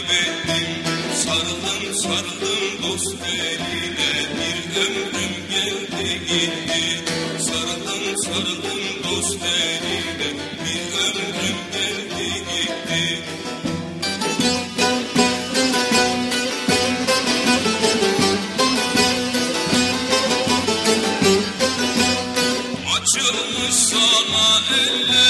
kaybettim Sarıldım sarıldım dost eline. Bir ömrüm geldi gitti. Sarıldım sarıldım dost eline. Bir ömrüm geldi gitti. Açılmış sana eller.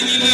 Thank you.